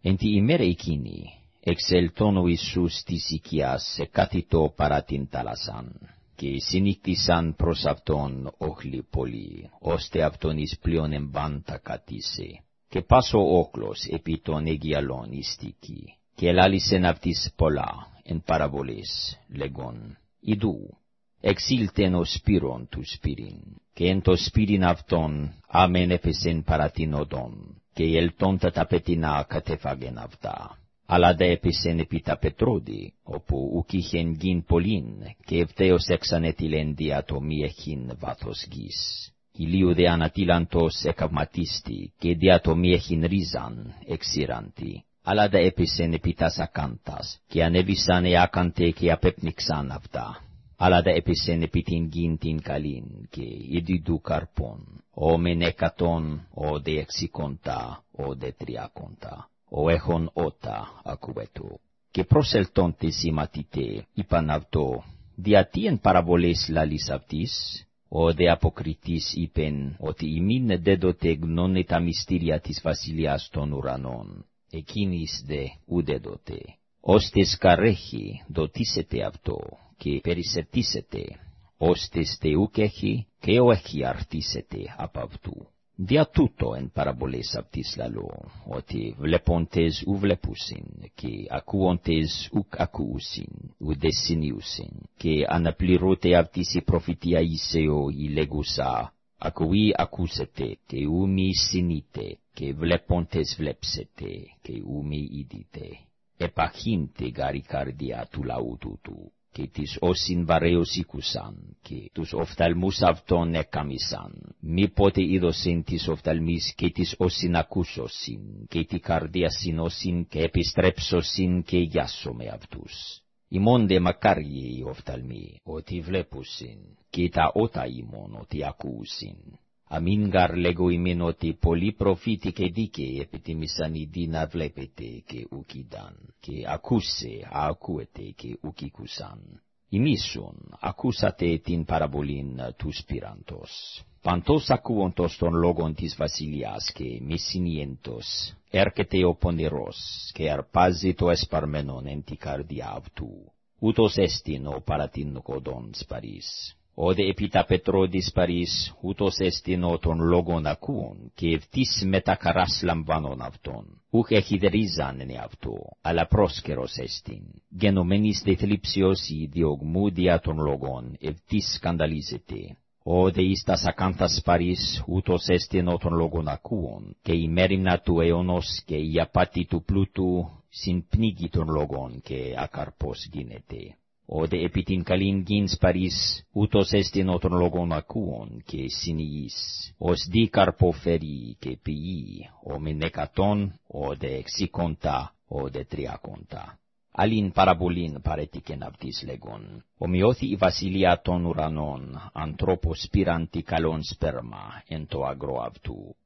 Εν τη ημέρα εκείνη, εξελτών Ιησούς της οικιάς σε παρά την ταλασάν, και συνήκτησαν προς αυτόν όχλοι ώστε αυτόν εις πλέον εμπάντα. Και πάσο όκλος επί των εγγυαλών εις και λάλησεν αυτής πολλά, εν παραβολής, λεγόν, Ιδού, εξήλθεν ο σπύρον του σπύριν, και εν το σπύριν αυτόν, άμεν έπεσεν παρά την οδόν, και ελτόν τα ταπετινά κατεφάγεν αυτά. Αλλά δε έπεσεν επί τα πετρούδι, όπου ουκ είχεν γίν πολλήν, και ευθέως έξανε τη λένδια το μη έχειν βάθος γης. Ηλίου δε ανατήλαντος εκαυματίστη, και δια το μη ρίζαν, εξήραντη. Αλλά δε έπεσεν επί τας ακάντας, και ανέβησαν εάκαντε και απέπνιξαν αυτά αλλά τα έπεσεν επί την καλήν, και ειδιδού καρπών, ο μεν εκατόν, ο δε ο δε τριάκοντά, ο έχον ότα, ακουβέτο. Και προσελτών τε σημαντητέ, είπαν αυτό, διατί εν παραβολές λαλείς αυτής, ο δε αποκριτής είπεν, ότι ημίν δέδοτε γνώνε τα μυστήρια της βασιλείας των ουρανών, εκείνης δε ούδεδοτε. Ως τες ti imin dedoteg non eta mystiriatis vasilias ton uranon, ekinis de udedote. Ostes karehi dotisete avto, que perisetisete, ostes te ukehi, que oehi artisete apavtu. Dia tuto en paraboles aptis lalo, oti vlepontes u vlepusin, que acuontes uc acuusin, u desiniusin, que anaplirote aptisi profitia iseo i legusa, acui acusete, que umi sinite, και τις όσιν βαρεύοσι και τους οφταλμούς αυτών εκαμίσαν. Μη πότε οιδοσύντις οφταλμίς, και τις όσιν ακούσοσιν, και τη καρδία συν και επιστρέψοσιν, και εγγιάσσομε αυτούς. Η μόνη μακάριη οφταλμί, ότι βλέπουσιν, και τα όται μόνο, ότι ακούσιν αμήν γαρ λέγω ημίν πολύ προφήτη και δίκαιη επιτιμήσαν οι βλέπετε και ουκίδαν, και ακούσε ακούετε και ουκίκουσαν. Ημίσον, ακούσατε την παραβολήν του σπυραντος. Παντός ακούοντος των λόγων της βασιλιάς και μη συνιέντος, έρχεται ο πονηρός και αρπάζει το εσπαρμένον εν τη καρδιά αυτού. Ούτως έστειν ο παρατίν avtu. Utos estin o paratin kodons paris. Ode epita Petro disparis, utos esti noton logon acuon, que evtis metakaras lambanon avton, uc echiderizan ne avto, ala proskeros estin. Genomenis de Filipsios i diog mudiaton logon, evtis scandalizete. Ode istas acantas paris, utos esti noton logon acuon, que imerim natu eonos, que iapatitu plutu, sin pnigiton logon, que acarpos ginete ode epitin kalin gins paris, utos estin oton logon acuon, que siniis, os di carpo feri, que pii, o menekaton, o de exiconta, o de triaconta. Alin parabolin paretiken abdis legon, omiothi vasilia ton uranon, anthropos spiranti kalon sperma, ento agro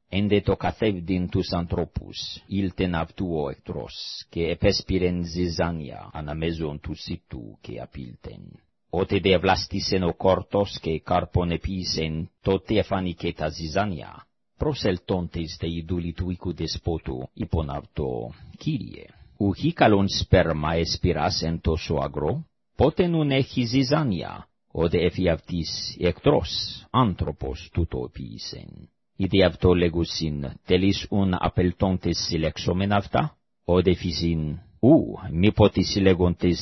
avtu, ende to cathevdin tus anthropus, ilten avtuo ectros, que epespiren zizania, anamezon tu situ, que apilten. Ote de vlastisen o cortos, que carpon episen, tote faniceta zizania, proseltontes te idulituicu despotu, iponavto, kirie. Uhicalon sperma espiras ento soagro, poten un echi zizania, ode efiavtis ectros, anthropos tuto episen ide avto legusin, telis ήδη αυτό λέγουσιν, τέλεις ουν απελτόντες συλλέξομεν αυτά, ο δεφυσιν, ου, μη πω τη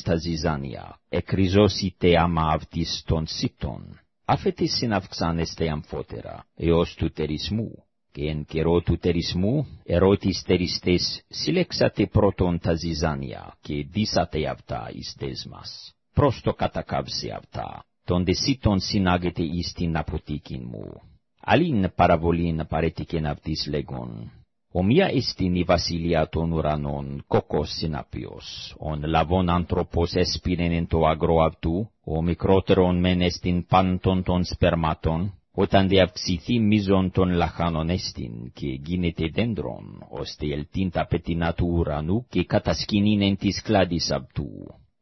τα ζυζάνια, εκριζώσιτε άμα αυτής των σύπτων, αφέτης συναυξάνεστε αμφότερα, έως του τερισμού, και εν καιρό του τερισμού, ερώτης τεριστές, συλλέξατε πρώτον τα ζυζάνια, και δίσατε αυτά εις δέσμας, Προστο το αυτά, τον δεσίτον συνάγεται εις την αποτίκην μου αλήν παραβολήν παρέτηκεν αυτής Ο ομοία εστίν η βασιλεία των ουρανών, κόκος συναπιος, ον λαβών άνθρωπος έσπινεν το αγρό αυτού, ο μικρότερον μεν εστίν πάντων των σπερμάτων, όταν δε αυξηθεί μίζον των λαχάνων έστιν και γίνεται δέντρον, ώστε ελτίν τα πετεινά ουρανού και κατασκηνίνεν της κλάδης αυτού.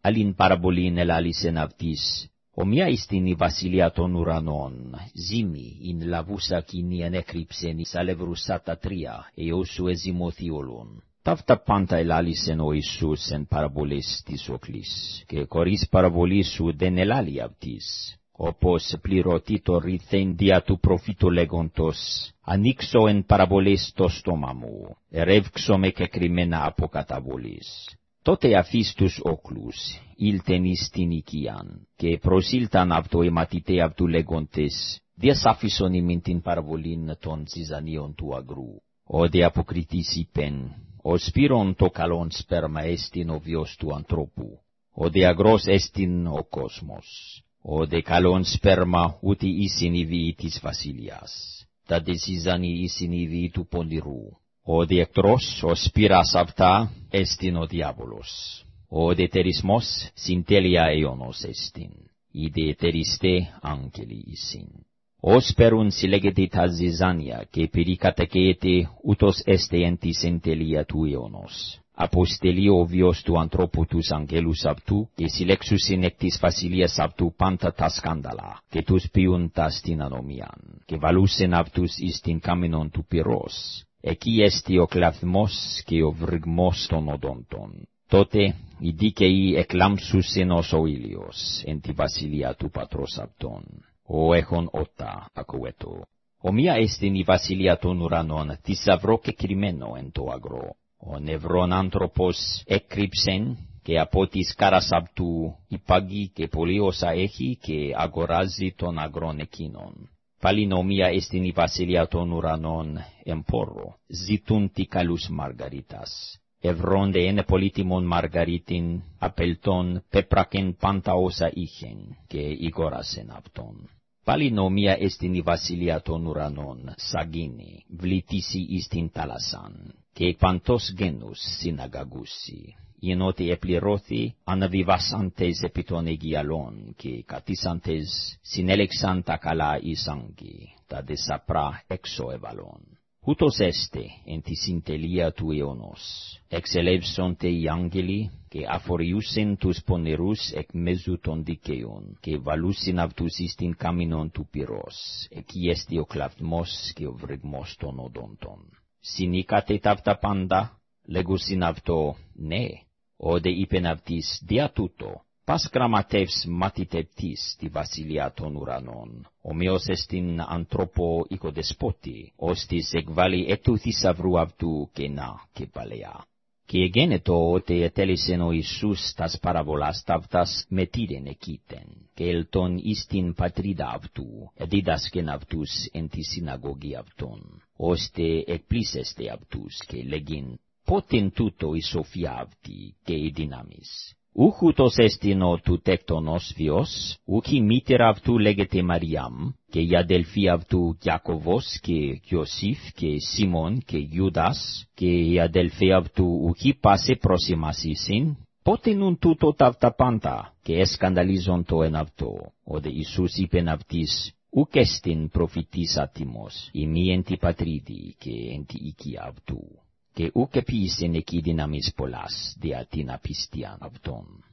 Αλλήν παραπολύν ελάλησεν αυτής, Ομοιά ειστιν η βασιλεία των ουρανών, ζήμη, ειν λαβούσα κοινίαν έκρυψεν εις αλευρουσάτα τρία, εώσου εζημωθεί όλων. Ταύτα πάντα ελάλησεν ο Ιησούς εν παραβολές της οκλής, και χωρίς παραβολή σου δεν ελάλει αυτής. Όπως πληρωτεί το ρηθέν δια του προφήτου λέγοντος, ανοίξω εν παραβολές το στόμα μου, ερεύξω με και κρυμμένα από καταβολής. Τότε αφής τους όκλους, ήλτεν εις την οικίαν, και προσήλταν αυτό αιματιτέ αυτού λέγοντες, διας άφησον ημιν την παραβολήν των ζυζανίων του αγρού. Ο δε αποκριτής είπεν, ο σπύρον το καλόν σπέρμα έστιν ο βιος του ανθρώπου, ο δε αγρός έστιν ο κόσμος, ο δε καλόν σπέρμα ούτι ήσιν η βίη της βασιλιάς, τα δε ζυζανί ήσιν η βίη του πονηρού, ο δε εκτρός, ο σπύρας αυτά, έστιν ο διάβολος, ο δε τερισμός, συντέλεια αιώνος έστιν, η δε τεριστέ άγγελοι ήσιν. Ως περουν συλλέγεται τα ζυζάνια και περικατακέεται ούτως έστε εν τη συντελεία του αιώνος. Αποστελεί ο βιος του ανθρώπου τους αγγέλους αυτού και συλλέξουσιν εκ της βασιλείας αυτού πάντα τα σκάνδαλα και τους ποιούν τα στην ανομίαν και βαλούσιν αυτούς εις την κάμινον του πυρός. Εκεί έστι ο κλαθμός και ο βρυγμός των οδόντων. Τότε οι δίκαιοι εκλάμψουσιν ως ο ήλιος εν τη βασιλεία του πατρός αυτών ο έχων ότα ακουέτο. Ομοία εστιν η βασιλεία των ουρανών, θησαυρό και κρυμμένο εν το αγρό. Ο νευρών άνθρωπος έκρυψεν, και από της κάρας αυτού υπάγει και πολύ όσα έχει και αγοράζει τον αγρόν εκείνον. Πάλι νομία εστιν η βασιλεία των ουρανών εμπόρο, ζητούν τι καλούς μαργαρίτας ευρώνde εν πολύτιμον μαργαρίτην, απελτών, πέπρακεν πάντα όσα είχεν, και ηγόρασεν αυτόν. Πάλι νομία εστιν η βασιλεία των ουρανών, σαγίνη, βλητήσει εις την ταλασσάν, και παντός γένους συναγαγούσι, ότι επληρώθη αναβιβάσαντες επί των αιγιαλών, και κατήσαντες συνέλεξαν τα καλά εις άγγι, τα δεσαπρά έξω εβαλών. Ούτως έστε εν τη συντελεία του αιώνος, εξελεύσονται οι άγγελοι και αφοριούσεν τους πονηρούς εκ μέσου των δικαίων και βαλούσιν αυτούς εις την κάμινον του πυρός, εκεί έστε ο κλαυμός και ο βρυγμός των οδόντων. Συνήκατε ταύτα πάντα, λέγουσιν αυτό, ναι, όδε είπεν αυτής δια τούτο, πας γραμματεύς μαθητευτής τη βασιλεία των ουρανών, ομοίως εστιν ανθρωπο οικοδεσπότη, ώστις εκβάλλει εκ του θησαυρού αυτού κενά και παλαιά. Και εγένετο ότι ετέλησεν ο Ιησούς τας παραβολάς ταύτας μετήρεν εκείτεν, και ελτον εις την πατρίδα αυτού, εδίδασκεν αυτούς εν τη συναγωγή αυτών, ώστε εκπλήσεστε αυτούς και λέγειν, πότεν τούτο η σοφία αυτή και η δύναμις ούχουτος εστιν ο του τέκτονος βιος, ούχι μήτερα αυτού λέγεται Μαριάμ, και η αδελφή αυτού Κιακωβός και Ιωσήφ και Σιμών και Ιούδας, και η αδελφή αυτού ούχι πάσε προς ημασίσιν, πότε νουν τούτο ταύτα πάντα, και εσκανταλίζον το εν αυτό, οδε Ιησούς είπεν αυτής, ουκ εστιν προφητής άτιμος, ημί εν τη πατρίδη και εν τη οικία αυτού και ούκ επίσης εκεί δυναμίς πολλάς δια την απιστίαν αυτών.